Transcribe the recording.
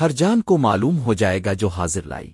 ہر جان کو معلوم ہو جائے گا جو حاضر لائی۔